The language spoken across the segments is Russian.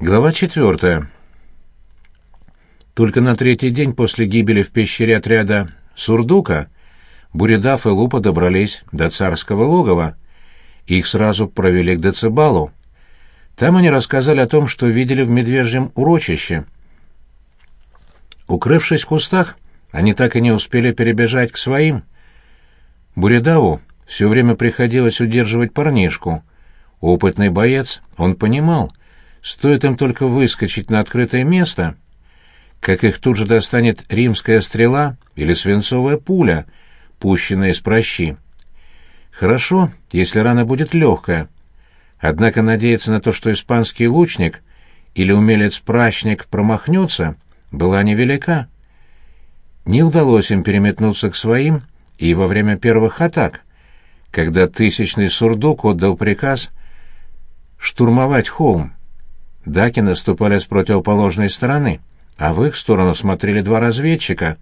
Глава четвертая. Только на третий день после гибели в пещере отряда Сурдука Буридав и Лупа добрались до царского логова. Их сразу провели к Децибалу. Там они рассказали о том, что видели в медвежьем урочище. Укрывшись в кустах, они так и не успели перебежать к своим. Буридаву все время приходилось удерживать парнишку. Опытный боец, он понимал — Стоит им только выскочить на открытое место, как их тут же достанет римская стрела или свинцовая пуля, пущенная из прощи. Хорошо, если рана будет легкая. Однако надеяться на то, что испанский лучник или умелец-прачник промахнется, была невелика. Не удалось им переметнуться к своим и во время первых атак, когда тысячный сурдук отдал приказ штурмовать холм. Даки наступали с противоположной стороны, а в их сторону смотрели два разведчика.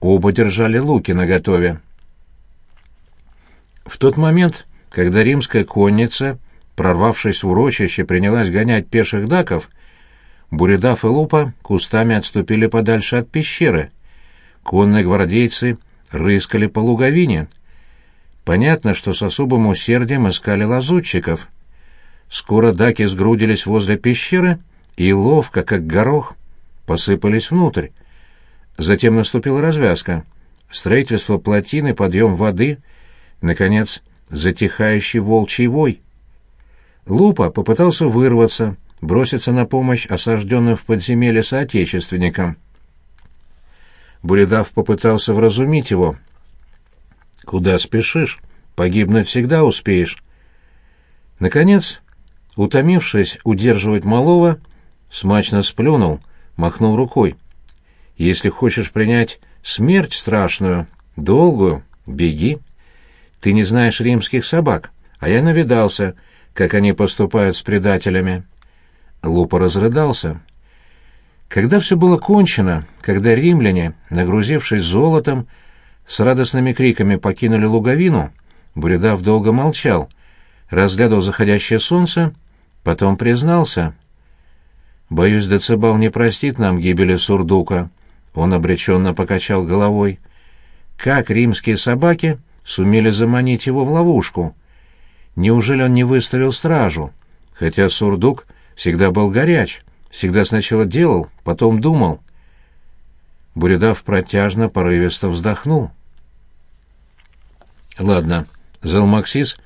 Оба держали луки наготове. В тот момент, когда римская конница, прорвавшись в урочище, принялась гонять пеших даков, Буридав и Лупа кустами отступили подальше от пещеры. Конные гвардейцы рыскали по луговине. Понятно, что с особым усердием искали лазутчиков — Скоро даки сгрудились возле пещеры и ловко, как горох, посыпались внутрь. Затем наступила развязка. Строительство плотины, подъем воды, наконец, затихающий волчий вой. Лупа попытался вырваться, броситься на помощь осажденным в подземелье соотечественникам. Буридав попытался вразумить его. «Куда спешишь? Погибнуть всегда успеешь». Наконец, Утомившись удерживать малого, смачно сплюнул, махнул рукой. «Если хочешь принять смерть страшную, долгую, беги. Ты не знаешь римских собак, а я навидался, как они поступают с предателями». Лупа разрыдался. Когда все было кончено, когда римляне, нагрузившись золотом, с радостными криками покинули луговину, Буридав долго молчал, разглядывал заходящее солнце Потом признался. «Боюсь, Децибал не простит нам гибели Сурдука». Он обреченно покачал головой. «Как римские собаки сумели заманить его в ловушку? Неужели он не выставил стражу? Хотя Сурдук всегда был горяч, всегда сначала делал, потом думал». Буридав протяжно, порывисто вздохнул. «Ладно, Залмаксис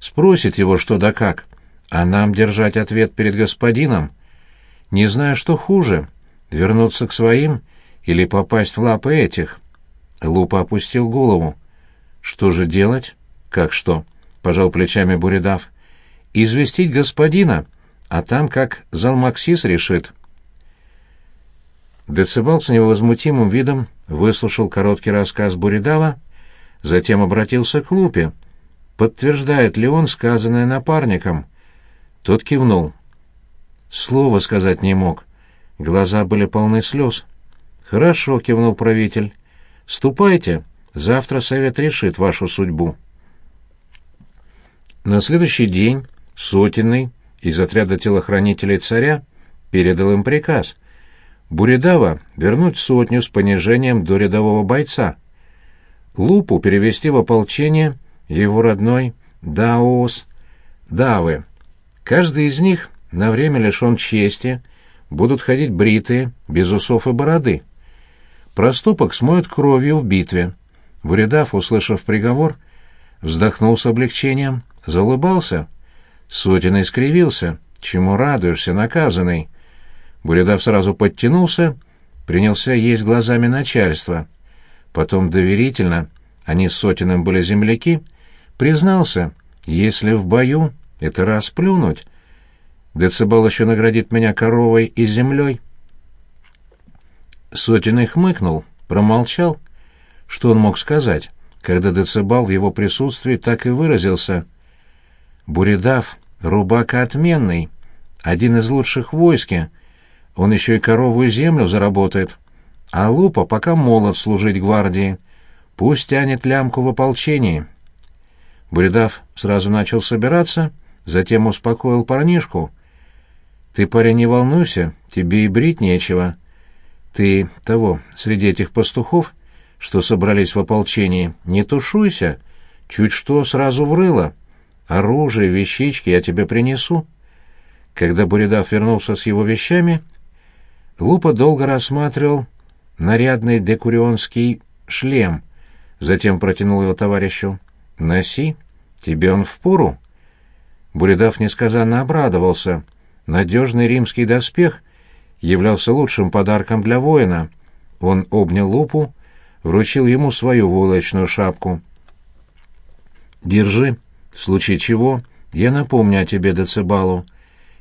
спросит его что да как» а нам держать ответ перед господином. Не знаю, что хуже — вернуться к своим или попасть в лапы этих. Лупа опустил голову. Что же делать? Как что? — пожал плечами Буридав. Известить господина, а там как Залмаксис решит. Децибал с невозмутимым видом выслушал короткий рассказ Буридава, затем обратился к Лупе. Подтверждает ли он сказанное напарником — тот кивнул. Слова сказать не мог. Глаза были полны слез. «Хорошо», — кивнул правитель. «Ступайте. Завтра совет решит вашу судьбу». На следующий день сотенный из отряда телохранителей царя передал им приказ Буридава вернуть сотню с понижением до рядового бойца, Лупу перевести в ополчение его родной Даос Давы. Каждый из них на время лишен чести, будут ходить бритые, без усов и бороды. Проступок смоют кровью в битве. Буридав, услышав приговор, вздохнул с облегчением, заулыбался. Сотина искривился. Чему радуешься, наказанный? Буридав сразу подтянулся, принялся есть глазами начальства. Потом доверительно, они с Сотиным были земляки, признался, если в бою это расплюнуть. Децибал еще наградит меня коровой и землей. Сотенный хмыкнул, промолчал. Что он мог сказать, когда Децибал в его присутствии так и выразился? «Буридав, рубака отменный, один из лучших в войске. Он еще и корову и землю заработает. А Лупа пока молод служить гвардии. Пусть тянет лямку в ополчении». Буридав сразу начал собираться — затем успокоил парнишку. Ты, парень, не волнуйся, тебе и брить нечего. Ты того, среди этих пастухов, что собрались в ополчении, не тушуйся, чуть что сразу врыло. Оружие, вещички я тебе принесу». Когда Буридав вернулся с его вещами, Лупа долго рассматривал нарядный декурионский шлем, затем протянул его товарищу. «Носи, тебе он впору». Буридав несказанно обрадовался. Надежный римский доспех являлся лучшим подарком для воина. Он обнял Лупу, вручил ему свою войлочную шапку. «Держи, в случае чего я напомню о тебе Децибалу.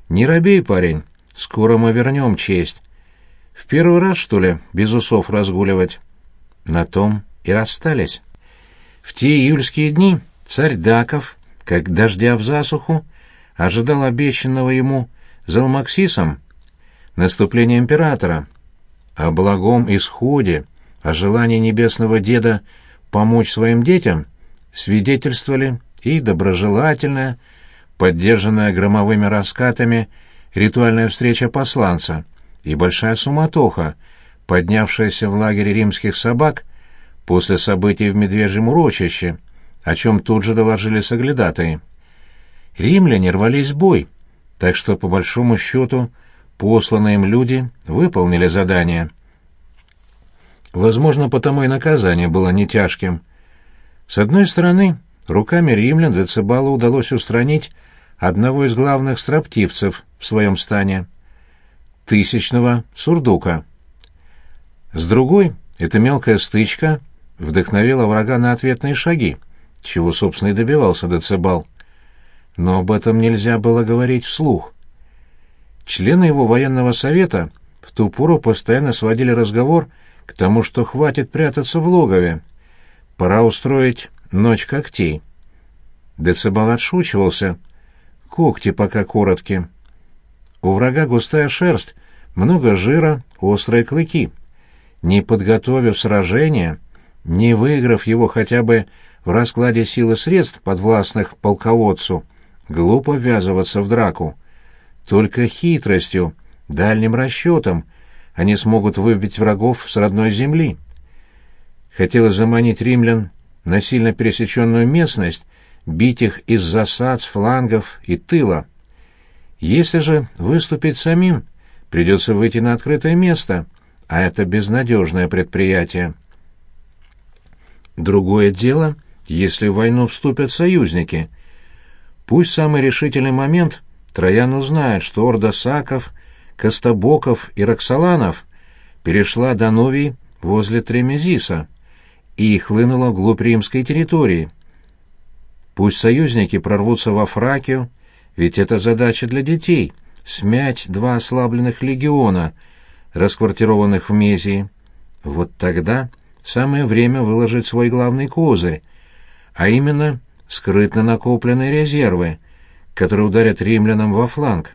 Не робей, парень, скоро мы вернем честь. В первый раз, что ли, без усов разгуливать?» На том и расстались. В те июльские дни царь Даков, как дождя в засуху, ожидал обещанного ему Залмаксисом наступления императора. О благом исходе, о желании небесного деда помочь своим детям свидетельствовали и доброжелательная, поддержанная громовыми раскатами, ритуальная встреча посланца и большая суматоха, поднявшаяся в лагере римских собак после событий в Медвежьем урочище, о чем тут же доложили соглядатые. Римляне рвались в бой, так что, по большому счету, посланные им люди выполнили задание. Возможно, потому и наказание было не тяжким. С одной стороны, руками римлян Децибалу удалось устранить одного из главных строптивцев в своем стане — тысячного сурдука. С другой, эта мелкая стычка вдохновила врага на ответные шаги, чего, собственно, и добивался Децибал. Но об этом нельзя было говорить вслух. Члены его военного совета в ту пору постоянно сводили разговор к тому, что хватит прятаться в логове. Пора устроить ночь когтей. Децибал отшучивался. Когти пока короткие. У врага густая шерсть, много жира, острые клыки. Не подготовив сражение, не выиграв его хотя бы в раскладе силы средств, подвластных полководцу, глупо ввязываться в драку. Только хитростью, дальним расчетом они смогут выбить врагов с родной земли. Хотелось заманить римлян на сильно пересеченную местность, бить их из засад, с флангов и тыла. Если же выступить самим, придется выйти на открытое место, а это безнадежное предприятие. Другое дело, если в войну вступят союзники. Пусть самый решительный момент Троян узнает, что орда Саков, Костобоков и Роксоланов перешла до Новий возле Тремезиса и хлынула вглубь римской территории. Пусть союзники прорвутся во Фракию, ведь это задача для детей — смять два ослабленных легиона, расквартированных в Мезии. Вот тогда самое время выложить свой главный козырь, а именно скрытно накопленные резервы, которые ударят римлянам во фланг.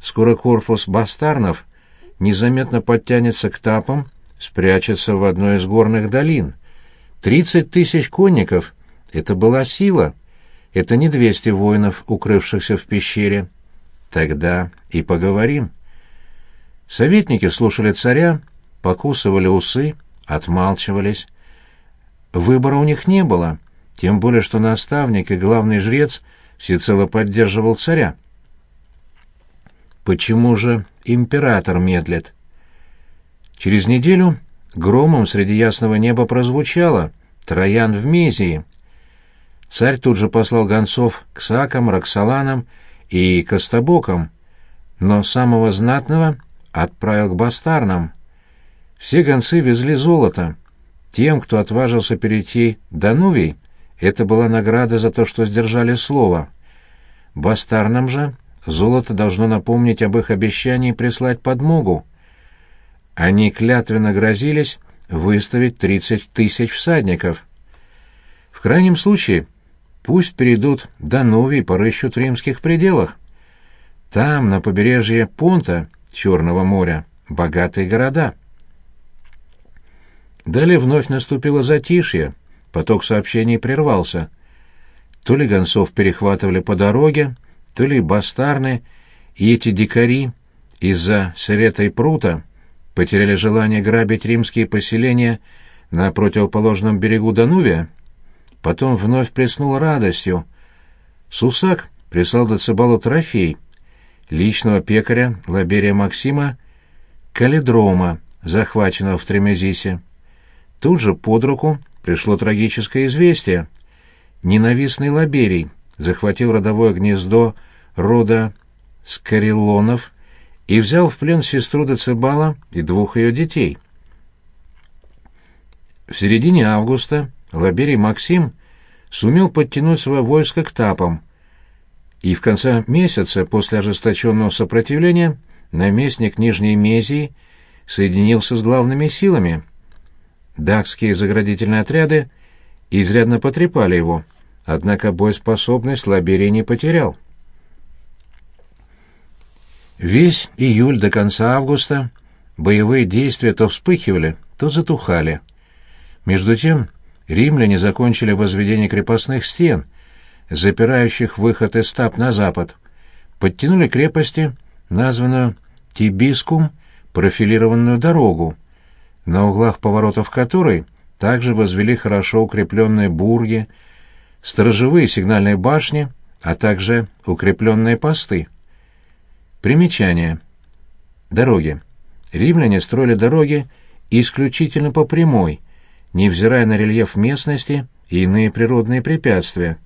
Скоро корпус бастарнов незаметно подтянется к тапам, спрячется в одной из горных долин. Тридцать тысяч конников — это была сила. Это не двести воинов, укрывшихся в пещере. Тогда и поговорим. Советники слушали царя, покусывали усы, отмалчивались. Выбора у них не было, тем более что наставник и главный жрец всецело поддерживал царя. Почему же император медлит? Через неделю громом среди ясного неба прозвучало «Троян в Мезии». Царь тут же послал гонцов к Сакам, Роксоланам и Костобокам, но самого знатного отправил к бастарнам. Все гонцы везли золото. Тем, кто отважился перейти до Нувий, это была награда за то, что сдержали слово. Бастарнам же золото должно напомнить об их обещании прислать подмогу. Они клятвенно грозились выставить тридцать тысяч всадников. В крайнем случае, пусть перейдут до Нови и порыщут в римских пределах. Там, на побережье Понта, Черного моря, богатые города. Далее вновь наступило затишье, поток сообщений прервался. То ли гонцов перехватывали по дороге, то ли бастарны и эти дикари из-за Серета и Прута потеряли желание грабить римские поселения на противоположном берегу Данувия, потом вновь плеснул радостью. Сусак прислал Децибалу трофей — личного пекаря Лаберия Максима Калидрома, захваченного в Тремезисе. Тут же под руку пришло трагическое известие. Ненавистный Лаберий захватил родовое гнездо рода Скорелонов и взял в плен сестру Децибала и двух ее детей. В середине августа Лаберий Максим сумел подтянуть свое войско к Тапам, и в конце месяца после ожесточенного сопротивления наместник Нижней Мезии соединился с главными силами. Дакские заградительные отряды изрядно потрепали его, однако боеспособность Лаберий не потерял. Весь июль до конца августа боевые действия то вспыхивали, то затухали. Между тем римляне закончили возведение крепостных стен, запирающих выход из стап на запад, подтянули крепости, названную Тибискум, профилированную дорогу, на углах поворотов которой также возвели хорошо укрепленные бурги, сторожевые сигнальные башни, а также укрепленные посты. Примечание. Дороги. Римляне строили дороги исключительно по прямой, невзирая на рельеф местности и иные природные препятствия.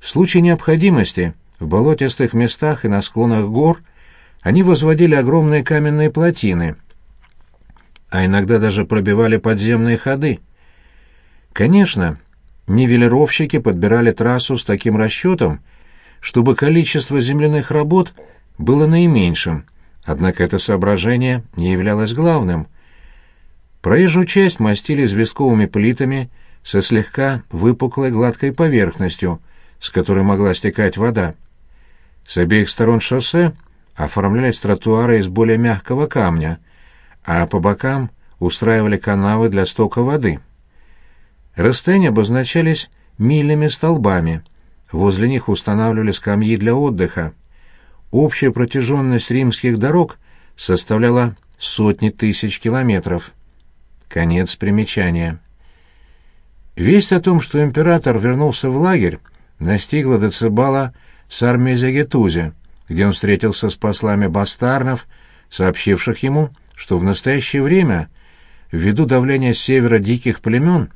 В случае необходимости в болотистых местах и на склонах гор они возводили огромные каменные плотины, а иногда даже пробивали подземные ходы. Конечно, нивелировщики подбирали трассу с таким расчетом, чтобы количество земляных работ – было наименьшим, однако это соображение не являлось главным. Проезжую часть мастили известковыми плитами со слегка выпуклой гладкой поверхностью, с которой могла стекать вода. С обеих сторон шоссе оформлялись тротуары из более мягкого камня, а по бокам устраивали канавы для стока воды. Расстояния обозначались мильными столбами, возле них устанавливали скамьи для отдыха. Общая протяженность римских дорог составляла сотни тысяч километров. Конец примечания. Весть о том, что император вернулся в лагерь, настигла Децибала с армией Загетузе, где он встретился с послами бастарнов, сообщивших ему, что в настоящее время, ввиду давления с севера диких племен,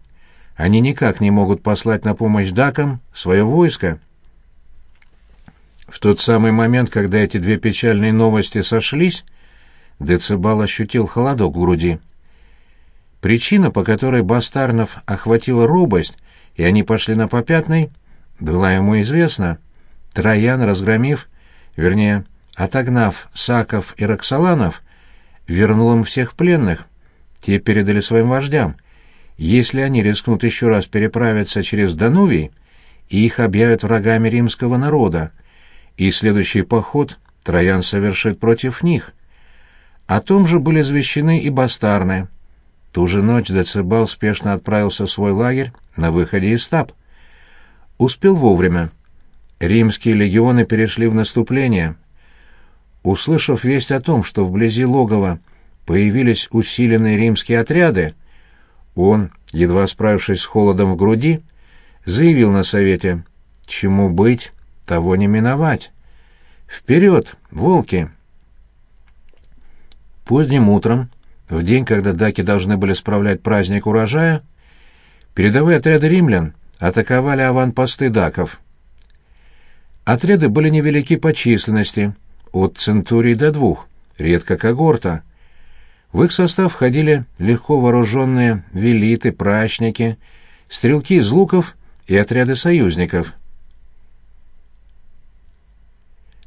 они никак не могут послать на помощь дакам свое войско. В тот самый момент, когда эти две печальные новости сошлись, Децибал ощутил холодок в груди. Причина, по которой Бастарнов охватила робость, и они пошли на попятный, была ему известна. Троян, разгромив, вернее, отогнав Саков и Роксоланов, вернул им всех пленных. Те передали своим вождям. Если они рискнут еще раз переправиться через Данувий, их объявят врагами римского народа — и следующий поход Троян совершит против них. О том же были извещены и бастарны. Ту же ночь Децибал спешно отправился в свой лагерь на выходе из стаб. Успел вовремя. Римские легионы перешли в наступление. Услышав весть о том, что вблизи логова появились усиленные римские отряды, он, едва справившись с холодом в груди, заявил на совете «Чему быть, того не миновать. Вперед, волки! Поздним утром, в день, когда даки должны были справлять праздник урожая, передовые отряды римлян атаковали аванпосты даков. Отряды были невелики по численности, от центурии до двух, редко когорта. В их состав входили легко вооруженные велиты, прачники, стрелки из луков и отряды союзников —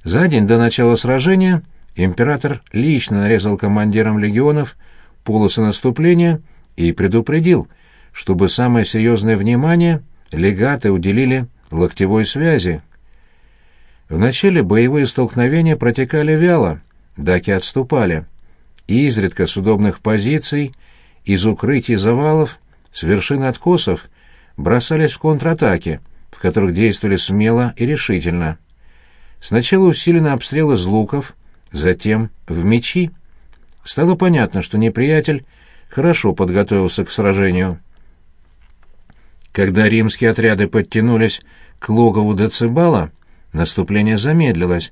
За день до начала сражения император лично нарезал командирам легионов полосы наступления и предупредил, чтобы самое серьезное внимание легаты уделили локтевой связи. Вначале боевые столкновения протекали вяло, даки отступали. И изредка с удобных позиций, из укрытий завалов, с вершин откосов бросались в контратаки, в которых действовали смело и решительно. Сначала усиленный обстрел из луков, затем в мечи. Стало понятно, что неприятель хорошо подготовился к сражению. Когда римские отряды подтянулись к логову Децибала, наступление замедлилось,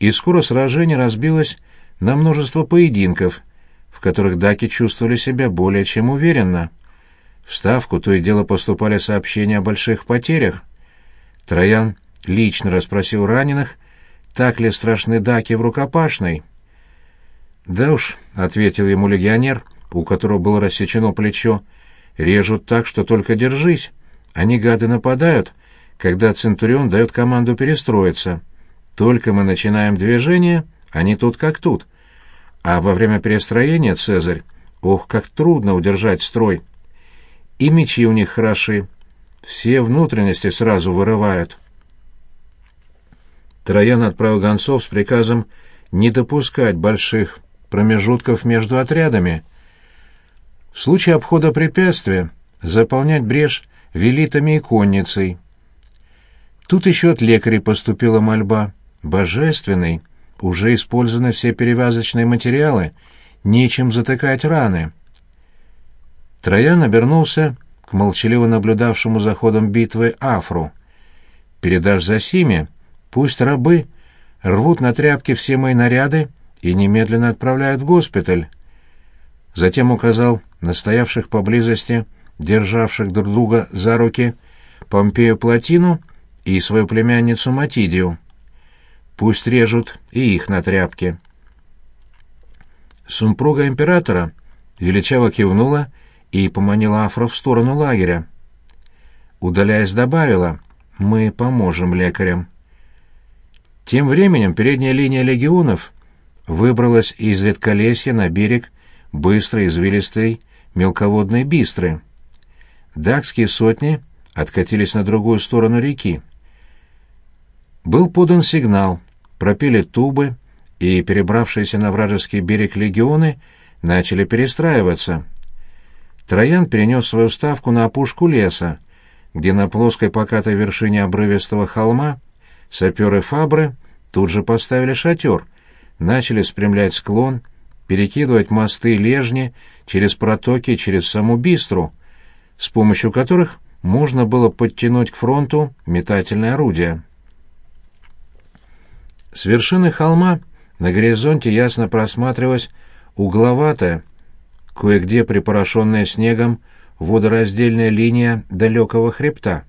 и скоро сражение разбилось на множество поединков, в которых даки чувствовали себя более чем уверенно. В Ставку то и дело поступали сообщения о больших потерях. Троян лично расспросил раненых, так ли страшны даки в рукопашной. «Да уж», — ответил ему легионер, у которого было рассечено плечо, — «режут так, что только держись. Они, гады, нападают, когда Центурион дает команду перестроиться. Только мы начинаем движение, они тут как тут. А во время перестроения, Цезарь, ох, как трудно удержать строй» и мечи у них хороши. Все внутренности сразу вырывают. Троян отправил гонцов с приказом не допускать больших промежутков между отрядами. В случае обхода препятствия заполнять брешь велитами и конницей. Тут еще от лекарей поступила мольба. Божественный, уже использованы все перевязочные материалы, нечем затыкать раны. Троян обернулся к молчаливо наблюдавшему за ходом битвы Афру. «Передашь Засиме, пусть рабы рвут на тряпке все мои наряды и немедленно отправляют в госпиталь». Затем указал на стоявших поблизости, державших друг друга за руки, Помпею Платину и свою племянницу Матидию. Пусть режут и их на тряпке. Сумпруга императора величаво кивнула и поманила Афра в сторону лагеря. Удаляясь, добавила «Мы поможем лекарям». Тем временем передняя линия легионов выбралась из редколесья на берег быстрой, извилистой, мелководной бистры. Дакские сотни откатились на другую сторону реки. Был подан сигнал, пропели тубы, и перебравшиеся на вражеский берег легионы начали перестраиваться. Троян перенес свою ставку на опушку леса, где на плоской покатой вершине обрывистого холма саперы Фабры тут же поставили шатер, начали спрямлять склон, перекидывать мосты и лежни через протоки через саму Бистру, с помощью которых можно было подтянуть к фронту метательное орудие. С вершины холма на горизонте ясно просматривалась угловатая, кое-где припорошенная снегом водораздельная линия далекого хребта.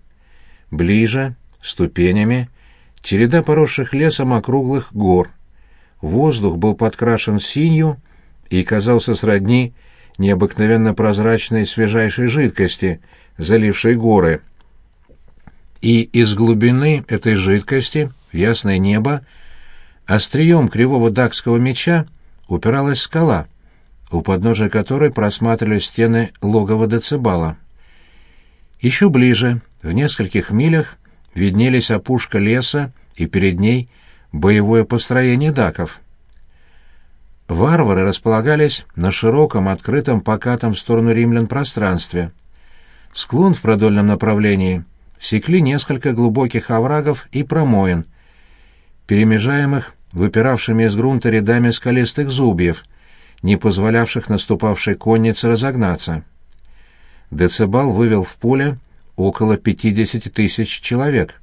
Ближе, ступенями, череда поросших лесом округлых гор. Воздух был подкрашен синью и казался сродни необыкновенно прозрачной свежайшей жидкости, залившей горы. И из глубины этой жидкости в ясное небо острием кривого дакского меча упиралась скала — у подножия которой просматривались стены логова Децибала. Еще ближе, в нескольких милях, виднелись опушка леса и перед ней боевое построение даков. Варвары располагались на широком, открытом, покатом в сторону римлян пространстве. Склон в продольном направлении секли несколько глубоких оврагов и промоин, перемежаемых выпиравшими из грунта рядами скалистых зубьев — не позволявших наступавшей коннице разогнаться. Децибал вывел в поле около 50 тысяч человек.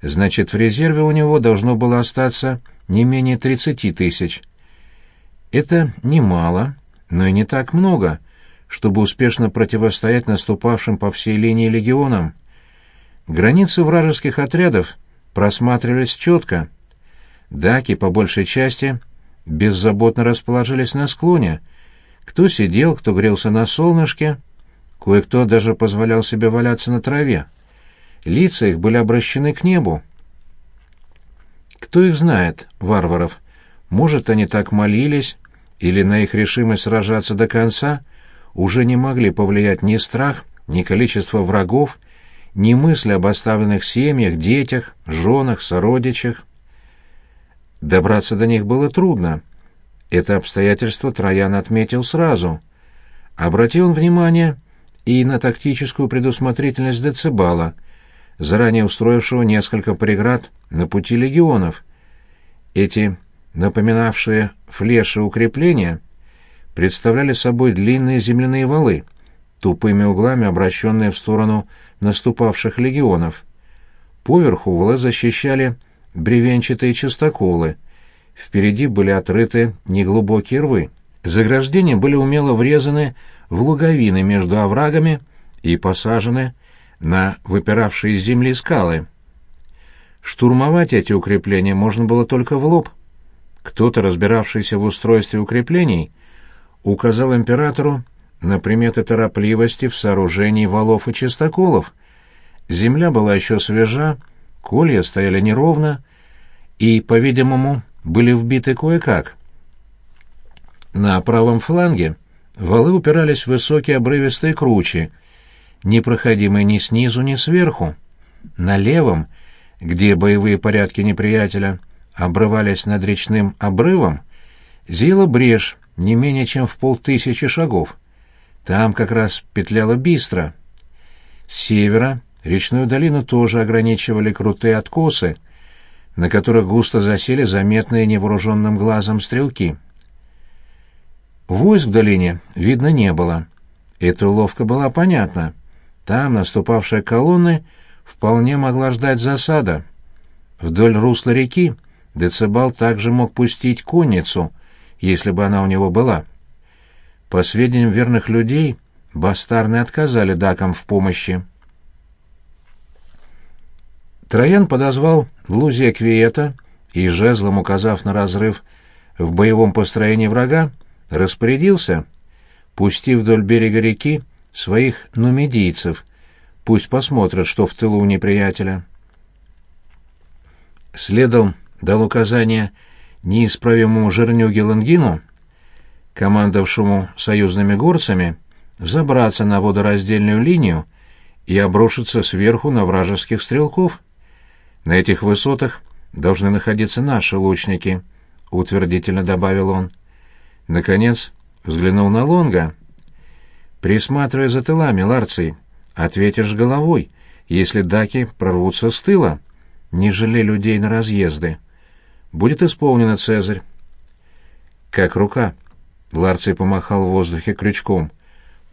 Значит, в резерве у него должно было остаться не менее 30 тысяч. Это немало, но и не так много, чтобы успешно противостоять наступавшим по всей линии легионам. Границы вражеских отрядов просматривались четко. Даки, по большей части, беззаботно расположились на склоне. Кто сидел, кто грелся на солнышке, кое-кто даже позволял себе валяться на траве. Лица их были обращены к небу. Кто их знает, варваров? Может, они так молились, или на их решимость сражаться до конца уже не могли повлиять ни страх, ни количество врагов, ни мысли об оставленных семьях, детях, женах, сородичах. Добраться до них было трудно. Это обстоятельство Троян отметил сразу. Обратил он внимание и на тактическую предусмотрительность Децибала, заранее устроившего несколько преград на пути легионов. Эти, напоминавшие флеши укрепления, представляли собой длинные земляные валы, тупыми углами обращенные в сторону наступавших легионов. Поверху валы защищали бревенчатые частоколы, впереди были отрыты неглубокие рвы. Заграждения были умело врезаны в луговины между оврагами и посажены на выпиравшие из земли скалы. Штурмовать эти укрепления можно было только в лоб. Кто-то, разбиравшийся в устройстве укреплений, указал императору на приметы торопливости в сооружении валов и чистоколов. Земля была еще свежа, колья стояли неровно и, по-видимому, были вбиты кое-как. На правом фланге валы упирались в высокие обрывистые кручи, непроходимые ни снизу, ни сверху. На левом, где боевые порядки неприятеля обрывались над речным обрывом, зияла брешь не менее чем в полтысячи шагов. Там как раз петляла бистро. С севера речную долину тоже ограничивали крутые откосы, на которых густо засели заметные невооруженным глазом стрелки. Войск в долине видно не было. Эта уловка была понятна. Там наступавшая колонны вполне могла ждать засада. Вдоль русла реки Децибал также мог пустить конницу, если бы она у него была. По сведениям верных людей, бастарны отказали дакам в помощи. Троян подозвал Лузия Квиета и, жезлом указав на разрыв в боевом построении врага, распорядился, пусти вдоль берега реки своих нумидийцев, пусть посмотрят, что в тылу у неприятеля. Следом дал указание неисправимому Жернюге Лангину, командовавшему союзными горцами, забраться на водораздельную линию и обрушиться сверху на вражеских стрелков. На этих высотах должны находиться наши лучники, утвердительно добавил он. Наконец взглянул на Лонга. «Присматривай за тылами, Ларций. Ответишь головой, если даки прорвутся с тыла. Не жалей людей на разъезды. Будет исполнено, Цезарь». «Как рука?» Ларций помахал в воздухе крючком.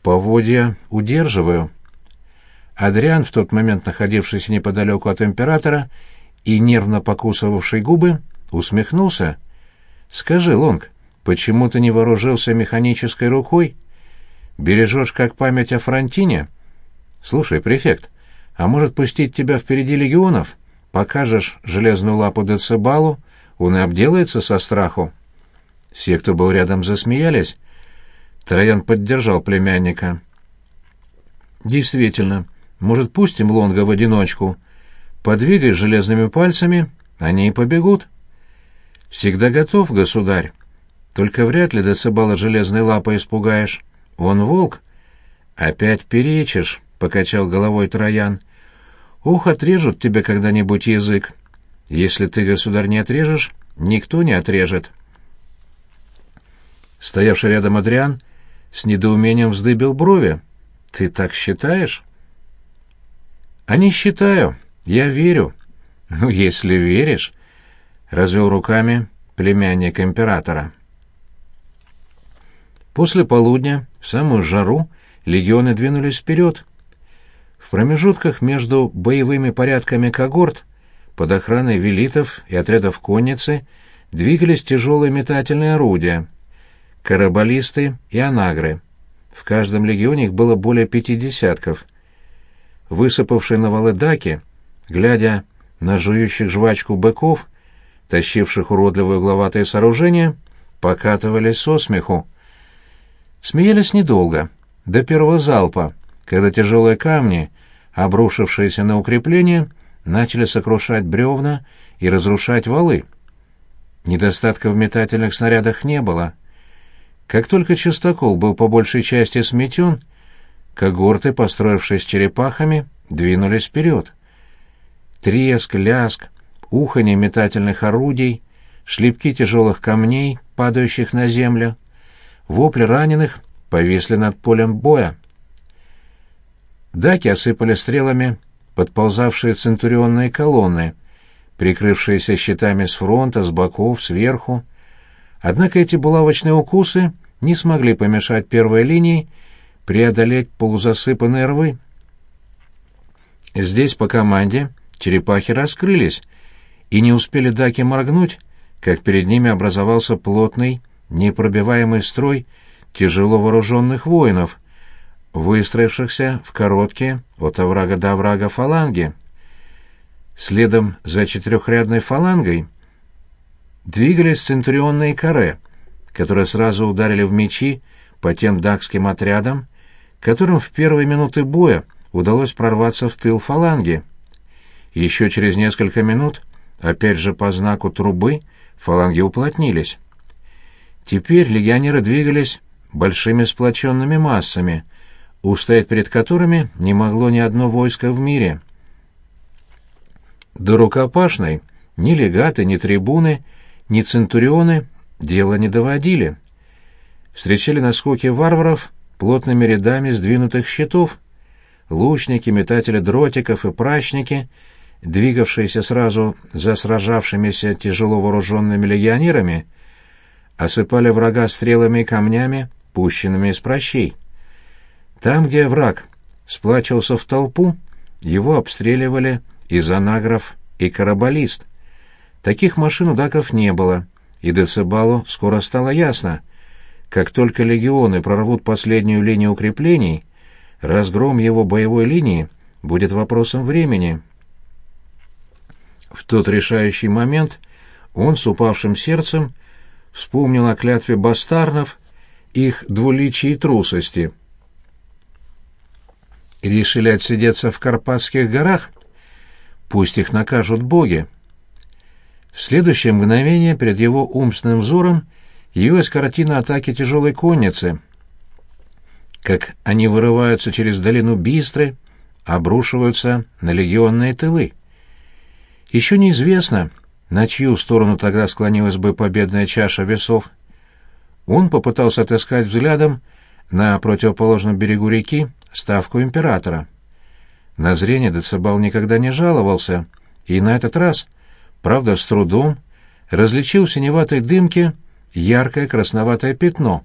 «Поводья удерживаю». Адриан, в тот момент находившийся неподалеку от императора и нервно покусывавший губы, усмехнулся. «Скажи, Лонг, Почему ты не вооружился механической рукой? Бережешь как память о Фронтине? Слушай, префект, а может пустить тебя впереди легионов? Покажешь железную лапу Децибалу, он и обделается со страху. Все, кто был рядом, засмеялись. Троян поддержал племянника. Действительно, может, пустим Лонга в одиночку? Подвигай железными пальцами, они и побегут. Всегда готов, государь. Только вряд ли досыбала железной лапой испугаешь. Он волк. Опять перечишь, — покачал головой Троян. Ух, отрежут тебе когда-нибудь язык. Если ты, государь, не отрежешь, никто не отрежет. Стоявший рядом Адриан с недоумением вздыбил брови. Ты так считаешь? А не считаю. Я верю. Ну, если веришь, — развел руками племянник императора. После полудня, в самую жару, легионы двинулись вперед. В промежутках между боевыми порядками когорт под охраной велитов и отрядов конницы двигались тяжелые метательные орудия, карабалисты и анагры. В каждом легионе их было более пяти десятков. Высыпавшие на валы даки, глядя на жующих жвачку быков, тащивших уродливое угловатое сооружение, покатывались со смеху. Смеялись недолго, до первого залпа, когда тяжелые камни, обрушившиеся на укрепление, начали сокрушать бревна и разрушать валы. Недостатка в метательных снарядах не было. Как только частокол был по большей части сметен, когорты, построившись черепахами, двинулись вперед. Треск, ляск, уханье метательных орудий, шлепки тяжелых камней, падающих на землю, Вопли раненых повисли над полем боя. Даки осыпали стрелами подползавшие центурионные колонны, прикрывшиеся щитами с фронта, с боков, сверху. Однако эти булавочные укусы не смогли помешать первой линии преодолеть полузасыпанные рвы. Здесь по команде черепахи раскрылись, и не успели даки моргнуть, как перед ними образовался плотный, непробиваемый строй тяжело вооруженных воинов, выстроившихся в короткие от оврага до оврага фаланги. Следом за четырехрядной фалангой двигались центурионные каре, которые сразу ударили в мечи по тем дакским отрядам, которым в первые минуты боя удалось прорваться в тыл фаланги. Еще через несколько минут, опять же по знаку трубы, фаланги уплотнились. Теперь легионеры двигались большими сплоченными массами, устоять перед которыми не могло ни одно войско в мире. До рукопашной ни легаты, ни трибуны, ни центурионы дело не доводили. Встречали на скоке варваров плотными рядами сдвинутых щитов. Лучники, метатели дротиков и прачники, двигавшиеся сразу за сражавшимися тяжело вооруженными легионерами, осыпали врага стрелами и камнями, пущенными из прощей. Там, где враг сплачивался в толпу, его обстреливали из анагров и карабалист. Таких машин у даков не было, и Децибалу скоро стало ясно. Как только легионы прорвут последнюю линию укреплений, разгром его боевой линии будет вопросом времени. В тот решающий момент он с упавшим сердцем вспомнил о клятве бастарнов, их двуличии и трусости. Решили отсидеться в Карпатских горах? Пусть их накажут боги. В следующее мгновение перед его умственным взором явилась картина атаки тяжелой конницы. Как они вырываются через долину Бистры, обрушиваются на легионные тылы. Еще неизвестно, на чью сторону тогда склонилась бы победная чаша весов. Он попытался отыскать взглядом на противоположном берегу реки ставку императора. На зрение Децибал никогда не жаловался, и на этот раз, правда, с трудом, различил в синеватой дымке яркое красноватое пятно,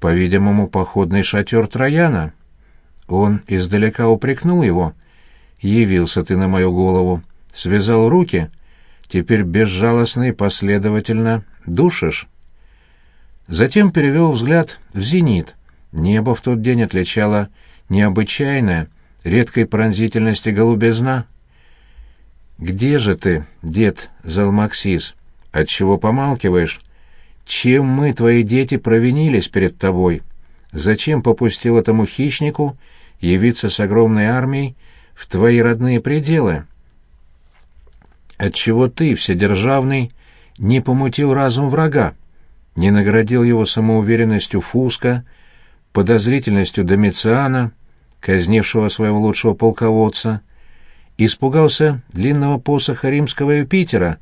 по-видимому, походный шатер Трояна. Он издалека упрекнул его. «Явился ты на мою голову, связал руки, теперь безжалостно и последовательно душишь». Затем перевел взгляд в зенит. Небо в тот день отличало необычайная, редкой пронзительности голубизна. «Где же ты, дед Залмаксис? Отчего помалкиваешь? Чем мы, твои дети, провинились перед тобой? Зачем попустил этому хищнику явиться с огромной армией в твои родные пределы? Отчего ты, вседержавный, не помутил разум врага, не наградил его самоуверенностью Фуска, подозрительностью Домициана, казнившего своего лучшего полководца, испугался длинного посоха римского Юпитера,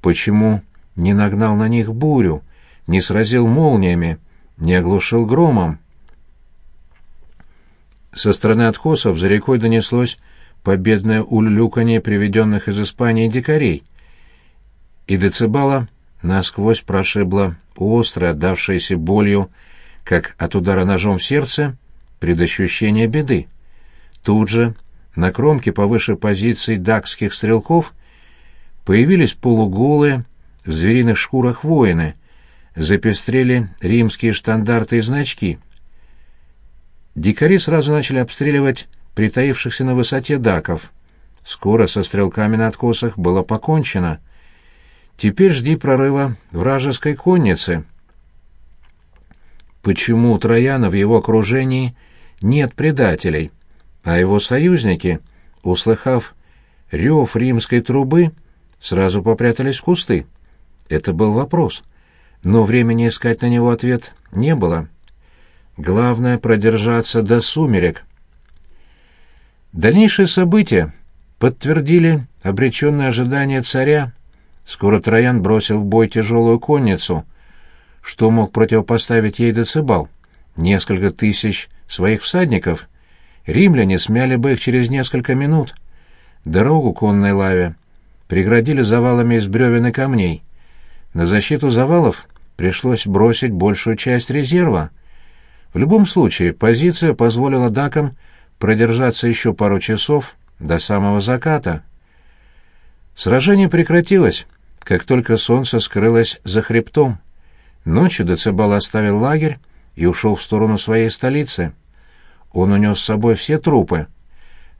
почему не нагнал на них бурю, не сразил молниями, не оглушил громом. Со стороны откосов за рекой донеслось победное улюлюканье приведенных из Испании дикарей, и Децибала насквозь прошибла острая, отдавшаяся болью, как от удара ножом в сердце, предощущение беды. Тут же, на кромке повыше позиций дакских стрелков, появились полуголые, в звериных шкурах воины — запестрели римские штандарты и значки. Дикари сразу начали обстреливать притаившихся на высоте даков. Скоро со стрелками на откосах было покончено. Теперь жди прорыва вражеской конницы. Почему у Трояна в его окружении нет предателей, а его союзники, услыхав рев римской трубы, сразу попрятались в кусты? Это был вопрос — но времени искать на него ответ не было. Главное — продержаться до сумерек. Дальнейшие события подтвердили обреченное ожидание царя. Скоро Троян бросил в бой тяжелую конницу. Что мог противопоставить ей Децибал? Несколько тысяч своих всадников. Римляне смяли бы их через несколько минут. Дорогу конной лаве преградили завалами из бревен и камней. На защиту завалов пришлось бросить большую часть резерва. В любом случае, позиция позволила дакам продержаться еще пару часов до самого заката. Сражение прекратилось, как только солнце скрылось за хребтом. Ночью Децибал оставил лагерь и ушел в сторону своей столицы. Он унес с собой все трупы.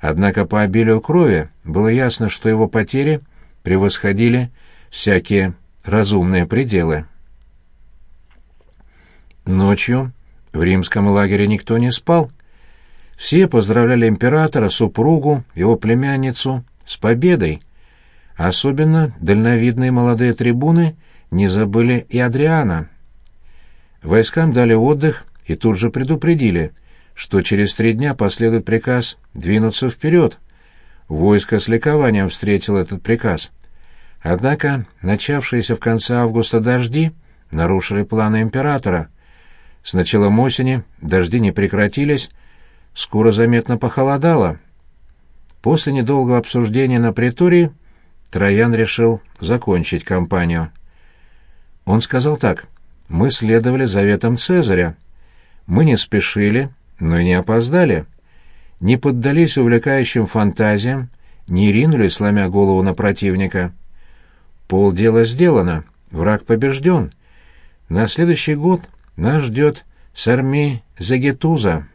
Однако по обилию крови было ясно, что его потери превосходили всякие разумные пределы. Ночью в римском лагере никто не спал. Все поздравляли императора, супругу, его племянницу с победой. Особенно дальновидные молодые трибуны не забыли и Адриана. Войскам дали отдых и тут же предупредили, что через три дня последует приказ двинуться вперед. Войско с ликованием встретило этот приказ. Однако начавшиеся в конце августа дожди нарушили планы императора. С началом осени дожди не прекратились, скоро заметно похолодало. После недолгого обсуждения на притории Троян решил закончить кампанию. Он сказал так. «Мы следовали заветам Цезаря. Мы не спешили, но и не опоздали. Не поддались увлекающим фантазиям, не ринулись, сломя голову на противника. Полдела сделано, враг побежден. На следующий год нас ждет Сарми Загетуза».